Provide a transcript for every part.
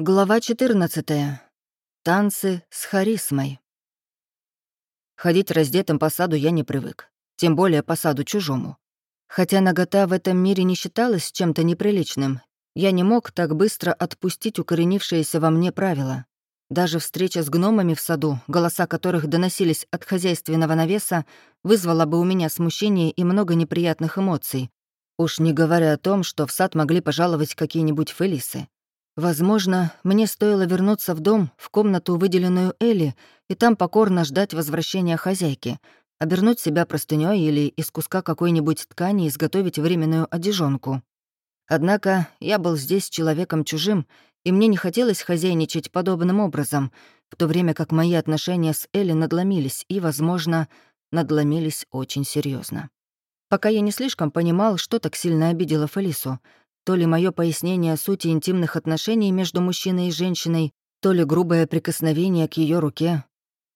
Глава 14. Танцы с харизмой. Ходить раздетым по саду я не привык, тем более по саду чужому. Хотя нагота в этом мире не считалась чем-то неприличным, я не мог так быстро отпустить укоренившееся во мне правило. Даже встреча с гномами в саду, голоса которых доносились от хозяйственного навеса, вызвала бы у меня смущение и много неприятных эмоций. Уж не говоря о том, что в сад могли пожаловать какие-нибудь фелисы. Возможно, мне стоило вернуться в дом, в комнату, выделенную Элли, и там покорно ждать возвращения хозяйки, обернуть себя простынёй или из куска какой-нибудь ткани изготовить временную одежонку. Однако я был здесь человеком чужим, и мне не хотелось хозяйничать подобным образом, в то время как мои отношения с Элли надломились и, возможно, надломились очень серьезно. Пока я не слишком понимал, что так сильно обидело Фелису — то ли мое пояснение о сути интимных отношений между мужчиной и женщиной, то ли грубое прикосновение к ее руке.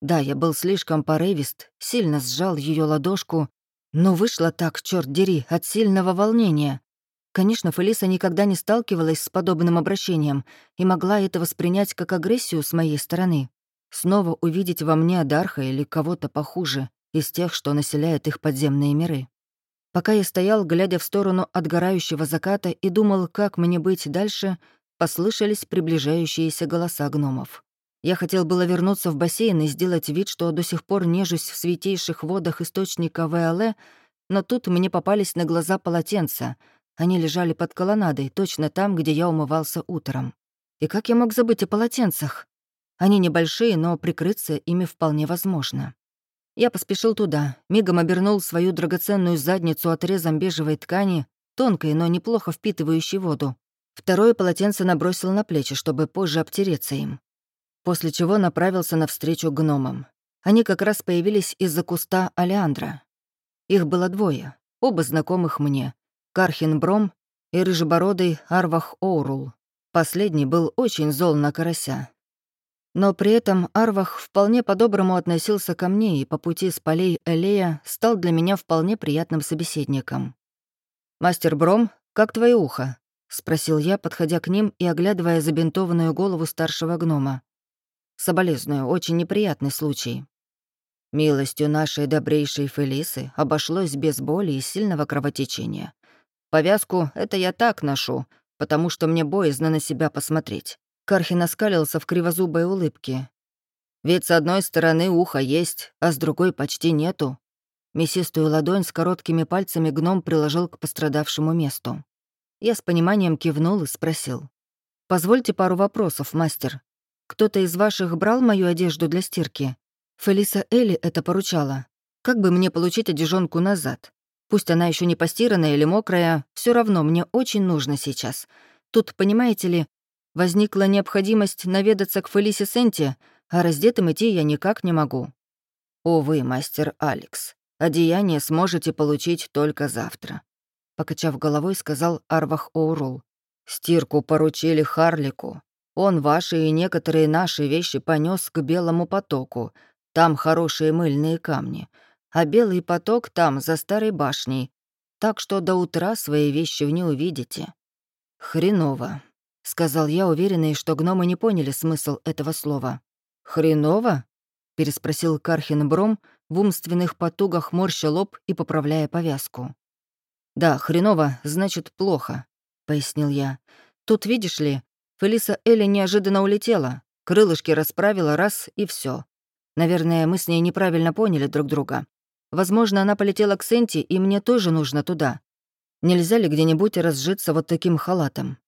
Да, я был слишком порывист, сильно сжал ее ладошку, но вышло так, черт дери, от сильного волнения. Конечно, Фелиса никогда не сталкивалась с подобным обращением и могла это воспринять как агрессию с моей стороны. Снова увидеть во мне Адарха или кого-то похуже из тех, что населяют их подземные миры. Пока я стоял, глядя в сторону отгорающего заката и думал, как мне быть дальше, послышались приближающиеся голоса гномов. Я хотел было вернуться в бассейн и сделать вид, что до сих пор нежусь в святейших водах источника ВЛ, но тут мне попались на глаза полотенца. Они лежали под колоннадой, точно там, где я умывался утром. И как я мог забыть о полотенцах? Они небольшие, но прикрыться ими вполне возможно. Я поспешил туда, мигом обернул свою драгоценную задницу отрезом бежевой ткани, тонкой, но неплохо впитывающей воду. Второе полотенце набросил на плечи, чтобы позже обтереться им. После чего направился навстречу гномам. Они как раз появились из-за куста Алеандра. Их было двое, оба знакомых мне. Кархин Бром и рыжебородый Арвах Оурул. Последний был очень зол на карася, но при этом Арвах вполне по-доброму относился ко мне и по пути с полей Элея стал для меня вполне приятным собеседником. «Мастер Бром, как твое ухо?» — спросил я, подходя к ним и оглядывая забинтованную голову старшего гнома. «Соболезную, очень неприятный случай». Милостью нашей добрейшей Фелисы обошлось без боли и сильного кровотечения. Повязку это я так ношу, потому что мне боязно на себя посмотреть. Кархин оскалился в кривозубой улыбке. «Ведь с одной стороны ухо есть, а с другой почти нету». Мясистую ладонь с короткими пальцами гном приложил к пострадавшему месту. Я с пониманием кивнул и спросил. «Позвольте пару вопросов, мастер. Кто-то из ваших брал мою одежду для стирки? Фелиса Элли это поручала. Как бы мне получить одежонку назад? Пусть она еще не постиранная или мокрая, все равно мне очень нужно сейчас. Тут, понимаете ли, Возникла необходимость наведаться к Фелисе Сенти, а раздетым идти я никак не могу. Увы, мастер Алекс, одеяние сможете получить только завтра. Покачав головой, сказал Арвах Оурул. Стирку поручили Харлику. Он ваши и некоторые наши вещи понес к Белому потоку. Там хорошие мыльные камни. А Белый поток там, за старой башней. Так что до утра свои вещи не увидите. Хреново. — сказал я, уверенный, что гномы не поняли смысл этого слова. «Хреново?» — переспросил Кархин Бром, в умственных потугах морща лоб и поправляя повязку. «Да, хреново, значит, плохо», — пояснил я. «Тут, видишь ли, Фелиса Элли неожиданно улетела, крылышки расправила раз и все. Наверное, мы с ней неправильно поняли друг друга. Возможно, она полетела к Сенти, и мне тоже нужно туда. Нельзя ли где-нибудь разжиться вот таким халатом?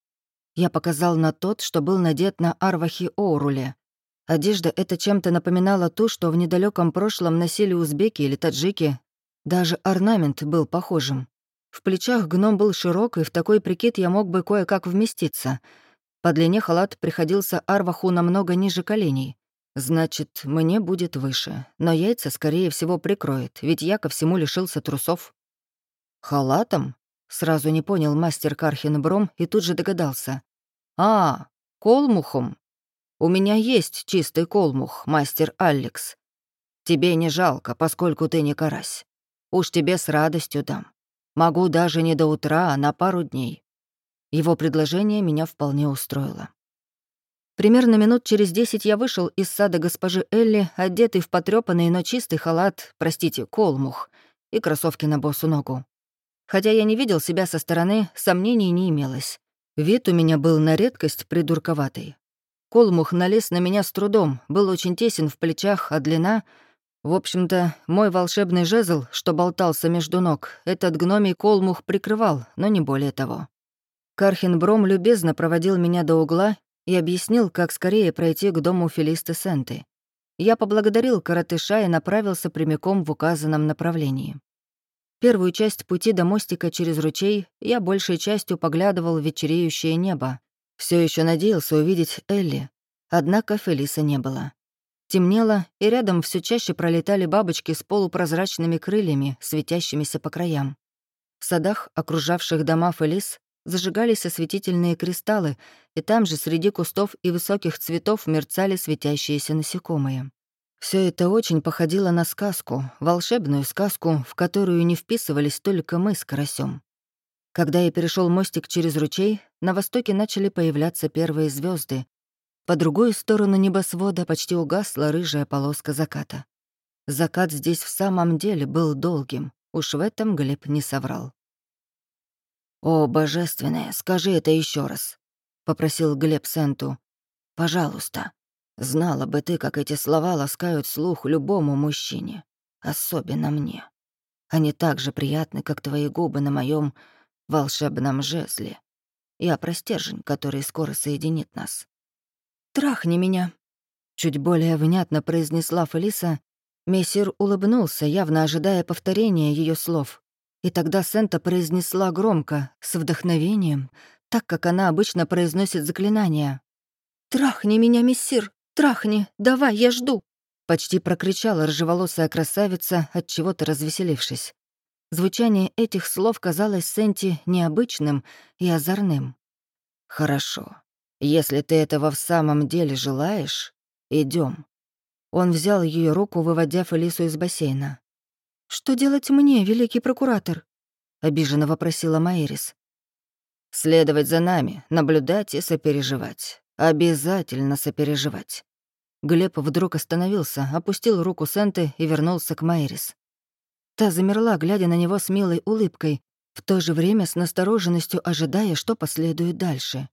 Я показал на тот, что был надет на Арвахи Оуруле. Одежда эта чем-то напоминала ту, что в недалеком прошлом носили узбеки или таджики. Даже орнамент был похожим. В плечах гном был широк, и в такой прикид я мог бы кое-как вместиться. По длине халат приходился Арваху намного ниже коленей. Значит, мне будет выше. Но яйца, скорее всего, прикроет, ведь я ко всему лишился трусов. «Халатом?» Сразу не понял мастер Кархин Бром и тут же догадался. «А, колмухом? У меня есть чистый колмух, мастер Алекс. Тебе не жалко, поскольку ты не карась. Уж тебе с радостью дам. Могу даже не до утра, а на пару дней». Его предложение меня вполне устроило. Примерно минут через десять я вышел из сада госпожи Элли, одетый в потрёпанный, но чистый халат, простите, колмух, и кроссовки на босу ногу. Хотя я не видел себя со стороны, сомнений не имелось. Вид у меня был на редкость придурковатый. Колмух налез на меня с трудом, был очень тесен в плечах, а длина... В общем-то, мой волшебный жезл, что болтался между ног, этот гномий колмух прикрывал, но не более того. Кархин Бром любезно проводил меня до угла и объяснил, как скорее пройти к дому Филисты Сенты. Я поблагодарил коротыша и направился прямиком в указанном направлении. Первую часть пути до мостика через ручей я большей частью поглядывал в вечереющее небо. Все еще надеялся увидеть Элли, однако Фелиса не было. Темнело, и рядом все чаще пролетали бабочки с полупрозрачными крыльями, светящимися по краям. В садах, окружавших дома Фелис, зажигались осветительные кристаллы, и там же среди кустов и высоких цветов мерцали светящиеся насекомые. Все это очень походило на сказку, волшебную сказку, в которую не вписывались только мы с карасем. Когда я перешел мостик через ручей, на востоке начали появляться первые звезды, по другую сторону небосвода почти угасла рыжая полоска заката. Закат здесь в самом деле был долгим, уж в этом Глеб не соврал. «О, божественное, скажи это еще раз», — попросил Глеб Сенту. «Пожалуйста. Знала бы ты, как эти слова ласкают слух любому мужчине, особенно мне. Они так же приятны, как твои губы на моем волшебном жезле. Я про стержень, который скоро соединит нас. «Трахни меня», — чуть более внятно произнесла Фелиса. Мессир улыбнулся, явно ожидая повторения ее слов. И тогда Сента произнесла громко, с вдохновением, так как она обычно произносит заклинания. «Трахни меня, мессир! Трахни! Давай, я жду!» Почти прокричала рыжеволосая красавица, от чего то развеселившись. Звучание этих слов казалось Сенти необычным и озорным. «Хорошо. Если ты этого в самом деле желаешь, идем. Он взял ее руку, выводя Фелису из бассейна. «Что делать мне, великий прокуратор?» — обиженно вопросила Майрис. «Следовать за нами, наблюдать и сопереживать. Обязательно сопереживать». Глеб вдруг остановился, опустил руку Сенты и вернулся к Майрис. Та замерла, глядя на него с милой улыбкой, в то же время с настороженностью ожидая, что последует дальше.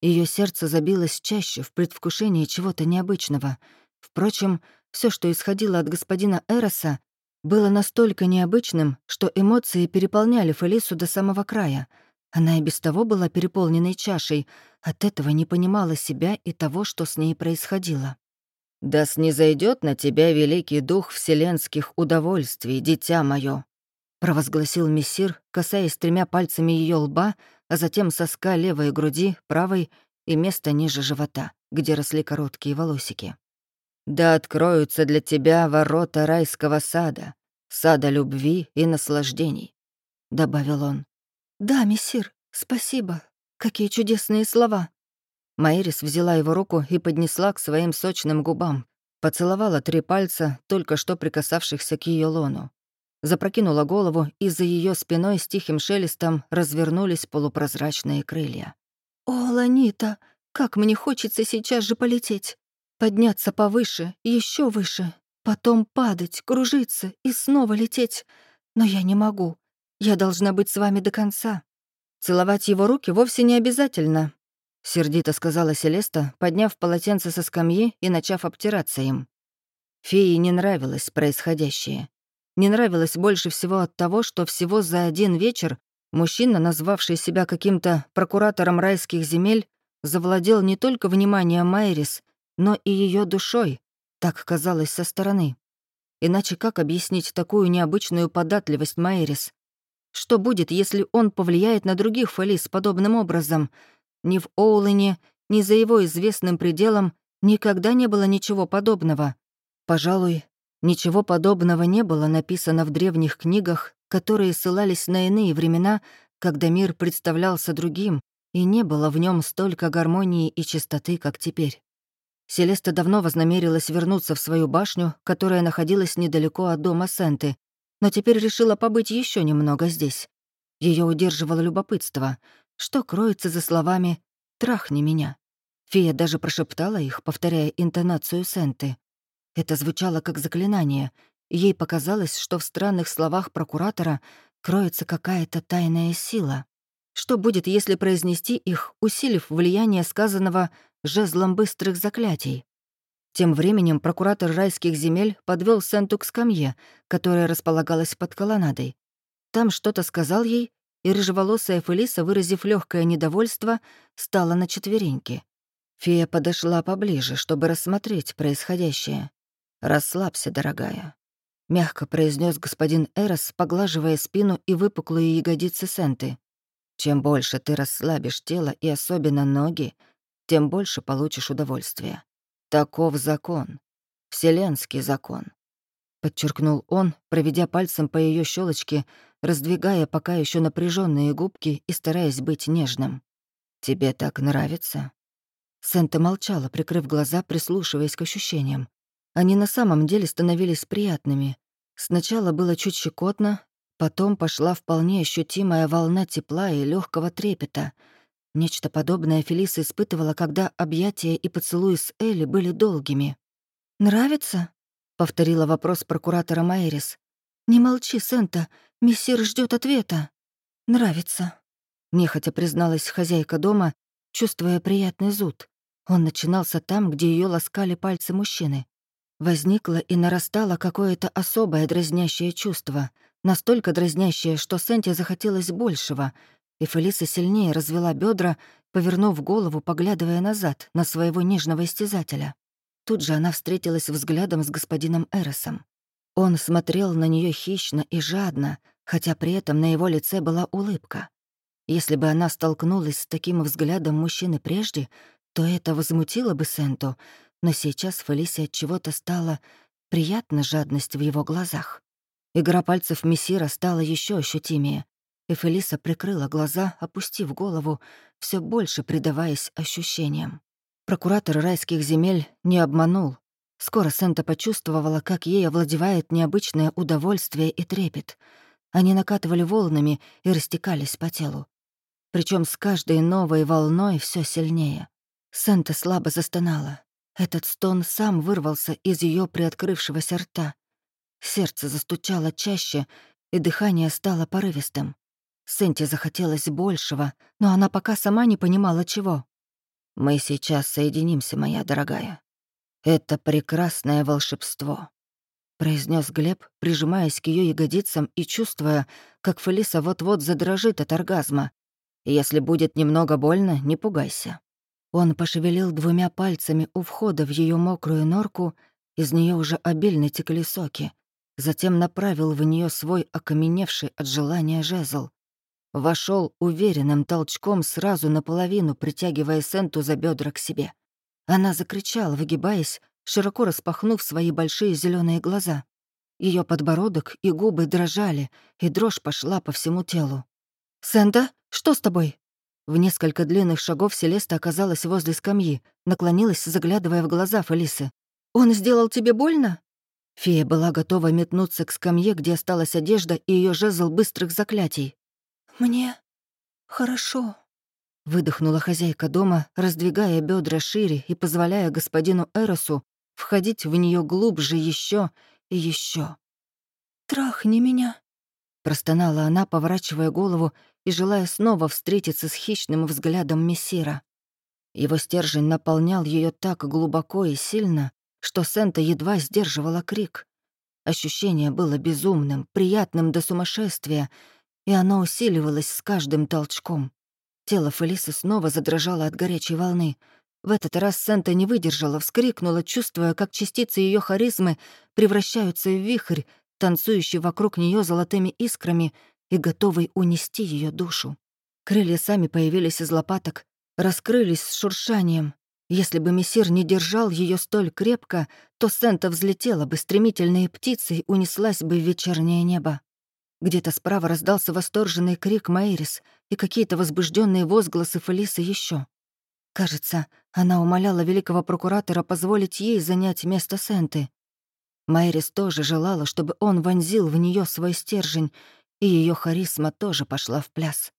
Ее сердце забилось чаще в предвкушении чего-то необычного. Впрочем, все, что исходило от господина Эроса, было настолько необычным, что эмоции переполняли Фелису до самого края. Она и без того была переполненной чашей, от этого не понимала себя и того, что с ней происходило. «Да снизойдет на тебя великий дух вселенских удовольствий, дитя мое, провозгласил мессир, касаясь тремя пальцами ее лба, а затем соска левой груди, правой и места ниже живота, где росли короткие волосики. «Да откроются для тебя ворота райского сада, сада любви и наслаждений», — добавил он. «Да, мессир, спасибо. Какие чудесные слова». Майрис взяла его руку и поднесла к своим сочным губам, поцеловала три пальца, только что прикасавшихся к ее лону запрокинула голову, и за ее спиной с тихим шелестом развернулись полупрозрачные крылья. «О, Ланита, как мне хочется сейчас же полететь! Подняться повыше, еще выше, потом падать, кружиться и снова лететь. Но я не могу. Я должна быть с вами до конца. Целовать его руки вовсе не обязательно», — сердито сказала Селеста, подняв полотенце со скамьи и начав обтираться им. Фее не нравилось происходящее не нравилось больше всего от того, что всего за один вечер мужчина, назвавший себя каким-то прокуратором райских земель, завладел не только вниманием Майрис, но и ее душой, так казалось со стороны. Иначе как объяснить такую необычную податливость Майрис? Что будет, если он повлияет на других Фелис подобным образом? Ни в Оулене, ни за его известным пределом никогда не было ничего подобного. Пожалуй, Ничего подобного не было написано в древних книгах, которые ссылались на иные времена, когда мир представлялся другим, и не было в нем столько гармонии и чистоты, как теперь. Селеста давно вознамерилась вернуться в свою башню, которая находилась недалеко от дома Сенты, но теперь решила побыть еще немного здесь. Ее удерживало любопытство. Что кроется за словами «трахни меня»? Фия даже прошептала их, повторяя интонацию Сенты. Это звучало как заклинание. Ей показалось, что в странных словах прокуратора кроется какая-то тайная сила. Что будет, если произнести их, усилив влияние сказанного жезлом быстрых заклятий? Тем временем прокуратор райских земель подвел Сенту к скамье, которая располагалась под колоннадой. Там что-то сказал ей, и рыжеволосая Фелиса, выразив легкое недовольство, стала на четвереньки. Фея подошла поближе, чтобы рассмотреть происходящее. «Расслабься, дорогая», — мягко произнес господин Эрос, поглаживая спину и выпуклые ягодицы Сенты. «Чем больше ты расслабишь тело и особенно ноги, тем больше получишь удовольствия. Таков закон. Вселенский закон. Подчеркнул он, проведя пальцем по ее щелочке, раздвигая пока еще напряженные губки и стараясь быть нежным. «Тебе так нравится?» Сента молчала, прикрыв глаза, прислушиваясь к ощущениям. Они на самом деле становились приятными. Сначала было чуть щекотно, потом пошла вполне ощутимая волна тепла и легкого трепета — Нечто подобное Фелиса испытывала, когда объятия и поцелуи с Элли были долгими. «Нравится?» — повторила вопрос прокуратора Майрис. «Не молчи, Сента, мессир ждет ответа». «Нравится», — нехотя призналась хозяйка дома, чувствуя приятный зуд. Он начинался там, где ее ласкали пальцы мужчины. Возникло и нарастало какое-то особое дразнящее чувство, настолько дразнящее, что Сенте захотелось большего — и Фелиса сильнее развела бедра, повернув голову, поглядывая назад на своего нежного истязателя. Тут же она встретилась взглядом с господином Эросом. Он смотрел на нее хищно и жадно, хотя при этом на его лице была улыбка. Если бы она столкнулась с таким взглядом мужчины прежде, то это возмутило бы Сенту, но сейчас Фелисе от чего-то стала приятна жадность в его глазах. Игра пальцев мессира стала еще ощутимее, и Фелиса прикрыла глаза, опустив голову, все больше предаваясь ощущениям. Прокуратор райских земель не обманул. Скоро Сента почувствовала, как ей овладевает необычное удовольствие и трепет. Они накатывали волнами и растекались по телу. Причем с каждой новой волной все сильнее. Сента слабо застонала. Этот стон сам вырвался из ее приоткрывшегося рта. Сердце застучало чаще, и дыхание стало порывистым. Сенте захотелось большего, но она пока сама не понимала, чего. «Мы сейчас соединимся, моя дорогая. Это прекрасное волшебство», — произнес Глеб, прижимаясь к ее ягодицам и чувствуя, как Фелиса вот-вот задрожит от оргазма. «Если будет немного больно, не пугайся». Он пошевелил двумя пальцами у входа в ее мокрую норку, из нее уже обильно текли соки, затем направил в нее свой окаменевший от желания жезл. Вошел уверенным толчком сразу наполовину, притягивая Сенту за бедра к себе. Она закричала, выгибаясь, широко распахнув свои большие зеленые глаза. Ее подбородок и губы дрожали, и дрожь пошла по всему телу. «Сента, что с тобой?» В несколько длинных шагов Селеста оказалась возле скамьи, наклонилась, заглядывая в глаза Фелисы. «Он сделал тебе больно?» Фея была готова метнуться к скамье, где осталась одежда и ее жезл быстрых заклятий. «Мне хорошо», — выдохнула хозяйка дома, раздвигая бедра шире и позволяя господину Эросу входить в нее глубже еще и еще. «Трахни меня», — простонала она, поворачивая голову и желая снова встретиться с хищным взглядом мессира. Его стержень наполнял ее так глубоко и сильно, что Сента едва сдерживала крик. Ощущение было безумным, приятным до сумасшествия — и оно усиливалось с каждым толчком. Тело Фелисы снова задрожало от горячей волны. В этот раз Сента не выдержала, вскрикнула, чувствуя, как частицы ее харизмы превращаются в вихрь, танцующий вокруг нее золотыми искрами и готовый унести ее душу. Крылья сами появились из лопаток, раскрылись с шуршанием. Если бы мессир не держал ее столь крепко, то Сента взлетела бы стремительной птицей, унеслась бы в вечернее небо. Где-то справа раздался восторженный крик Мэйрис и какие-то возбужденные возгласы Фелисы еще. Кажется, она умоляла великого прокуратора позволить ей занять место Сенты. Мэйрис тоже желала, чтобы он вонзил в нее свой стержень, и ее харизма тоже пошла в пляс.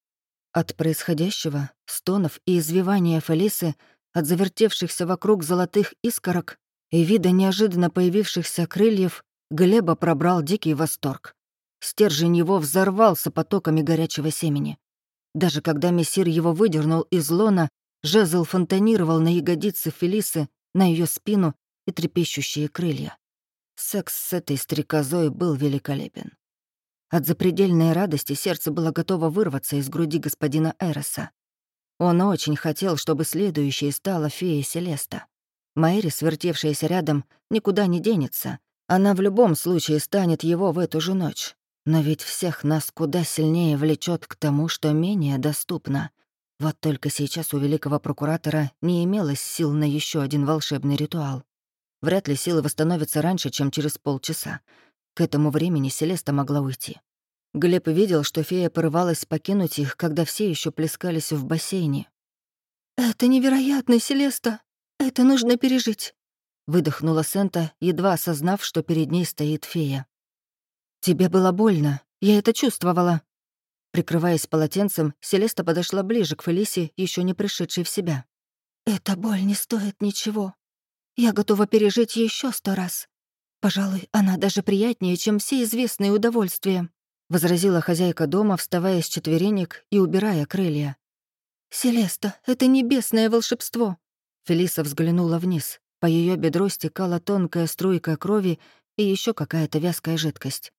От происходящего, стонов и извивания Фелисы от завертевшихся вокруг золотых искорок и вида неожиданно появившихся крыльев Глеба пробрал дикий восторг. Стержень его взорвался потоками горячего семени. Даже когда мессир его выдернул из лона, жезл фонтанировал на ягодицы Фелисы, на ее спину и трепещущие крылья. Секс с этой стрекозой был великолепен. От запредельной радости сердце было готово вырваться из груди господина Эроса. Он очень хотел, чтобы следующей стала фея Селеста. Мэри, свертевшаяся рядом, никуда не денется. Она в любом случае станет его в эту же ночь. Но ведь всех нас куда сильнее влечет к тому, что менее доступно. Вот только сейчас у великого прокуратора не имелось сил на еще один волшебный ритуал. Вряд ли силы восстановятся раньше, чем через полчаса. К этому времени Селеста могла уйти. Глеб видел, что фея порывалась покинуть их, когда все еще плескались в бассейне. «Это невероятно, Селеста! Это нужно пережить!» Выдохнула Сента, едва осознав, что перед ней стоит фея. «Тебе было больно. Я это чувствовала». Прикрываясь полотенцем, Селеста подошла ближе к Фелисе, еще не пришедшей в себя. «Эта боль не стоит ничего. Я готова пережить еще сто раз. Пожалуй, она даже приятнее, чем все известные удовольствия», — возразила хозяйка дома, вставая с четверенек и убирая крылья. «Селеста, это небесное волшебство!» Фелиса взглянула вниз. По ее бедру стекала тонкая струйка крови и еще какая-то вязкая жидкость.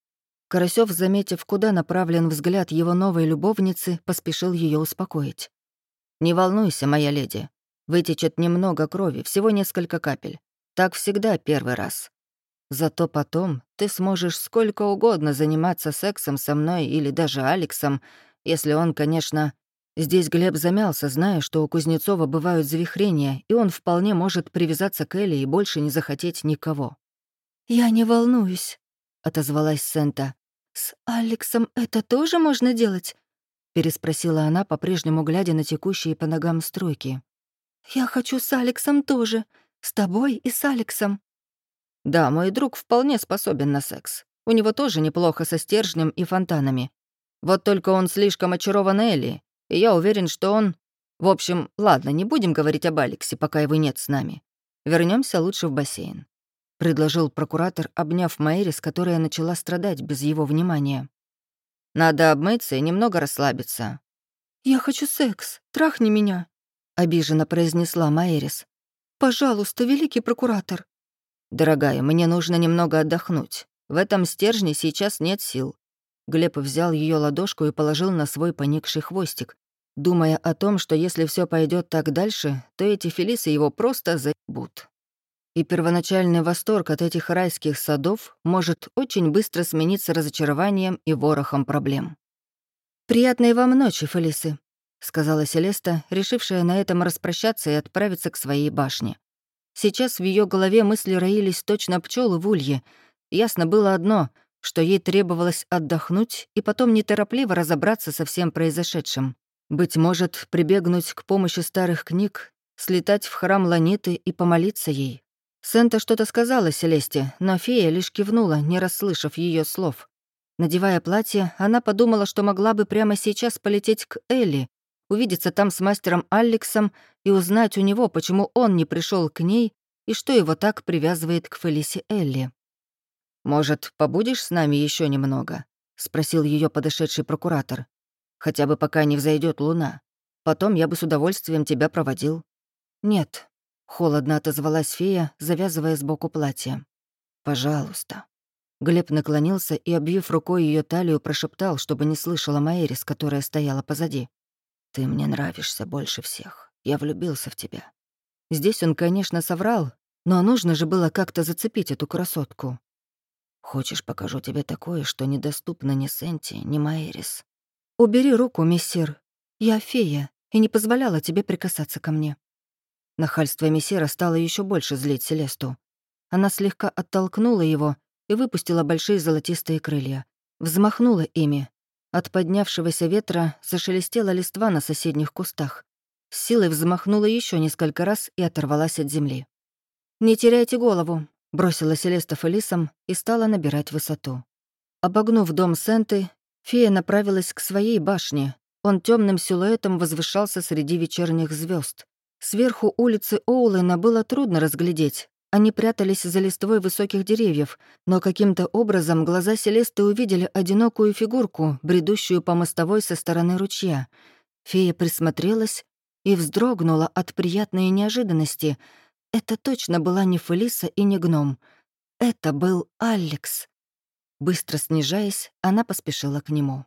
Карасёв, заметив, куда направлен взгляд его новой любовницы, поспешил ее успокоить. «Не волнуйся, моя леди. Вытечет немного крови, всего несколько капель. Так всегда первый раз. Зато потом ты сможешь сколько угодно заниматься сексом со мной или даже Алексом, если он, конечно... Здесь Глеб замялся, зная, что у Кузнецова бывают завихрения, и он вполне может привязаться к Элли и больше не захотеть никого. «Я не волнуюсь», — отозвалась Сента. «С Алексом это тоже можно делать?» — переспросила она, по-прежнему глядя на текущие по ногам струйки. «Я хочу с Алексом тоже. С тобой и с Алексом». «Да, мой друг вполне способен на секс. У него тоже неплохо со стержнем и фонтанами. Вот только он слишком очарован Элли, и я уверен, что он... В общем, ладно, не будем говорить об Алексе, пока его нет с нами. Вернемся лучше в бассейн предложил прокуратор, обняв Мэйрис, которая начала страдать без его внимания. «Надо обмыться и немного расслабиться». «Я хочу секс. Трахни меня», — обиженно произнесла Мэйрис. «Пожалуйста, великий прокуратор». «Дорогая, мне нужно немного отдохнуть. В этом стержне сейчас нет сил». Глеб взял ее ладошку и положил на свой поникший хвостик, думая о том, что если все пойдет так дальше, то эти фелисы его просто заебут и первоначальный восторг от этих райских садов может очень быстро смениться разочарованием и ворохом проблем. «Приятной вам ночи, Фелисы», — сказала Селеста, решившая на этом распрощаться и отправиться к своей башне. Сейчас в ее голове мысли роились точно пчелы в улье. Ясно было одно, что ей требовалось отдохнуть и потом неторопливо разобраться со всем произошедшим. Быть может, прибегнуть к помощи старых книг, слетать в храм Ланиты и помолиться ей. Сента что-то сказала Селесте, но фея лишь кивнула, не расслышав ее слов. Надевая платье, она подумала, что могла бы прямо сейчас полететь к Элли, увидеться там с мастером Алексом и узнать у него, почему он не пришел к ней и что его так привязывает к Фелисе Элли. «Может, побудешь с нами еще немного?» — спросил ее подошедший прокуратор. «Хотя бы пока не взойдет луна. Потом я бы с удовольствием тебя проводил». «Нет», Холодно отозвалась фея, завязывая сбоку платье. «Пожалуйста». Глеб наклонился и, обвив рукой ее талию, прошептал, чтобы не слышала Маэрис, которая стояла позади. «Ты мне нравишься больше всех. Я влюбился в тебя». Здесь он, конечно, соврал, но нужно же было как-то зацепить эту красотку. «Хочешь, покажу тебе такое, что недоступно ни Сенти, ни Маэрис?» «Убери руку, мессир. Я фея и не позволяла тебе прикасаться ко мне». Нахальство мессира стало еще больше злить Селесту. Она слегка оттолкнула его и выпустила большие золотистые крылья. Взмахнула ими. От поднявшегося ветра зашелестела листва на соседних кустах. С силой взмахнула еще несколько раз и оторвалась от земли. «Не теряйте голову», — бросила Селеста Фелисом и стала набирать высоту. Обогнув дом Сенты, фея направилась к своей башне. Он темным силуэтом возвышался среди вечерних звезд. Сверху улицы Оулена было трудно разглядеть. Они прятались за листвой высоких деревьев, но каким-то образом глаза Селесты увидели одинокую фигурку, бредущую по мостовой со стороны ручья. Фея присмотрелась и вздрогнула от приятной неожиданности. Это точно была не Фелиса и не гном. Это был Алекс. Быстро снижаясь, она поспешила к нему.